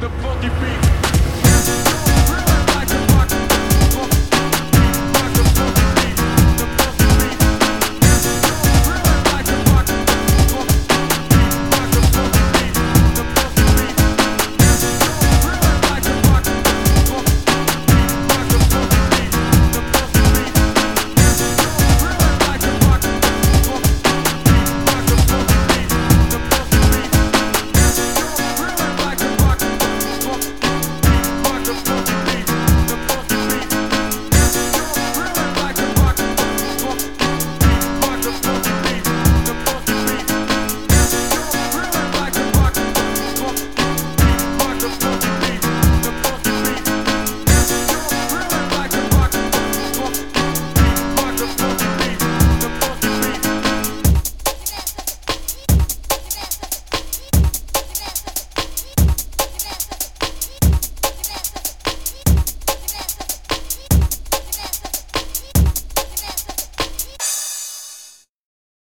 the funky beat.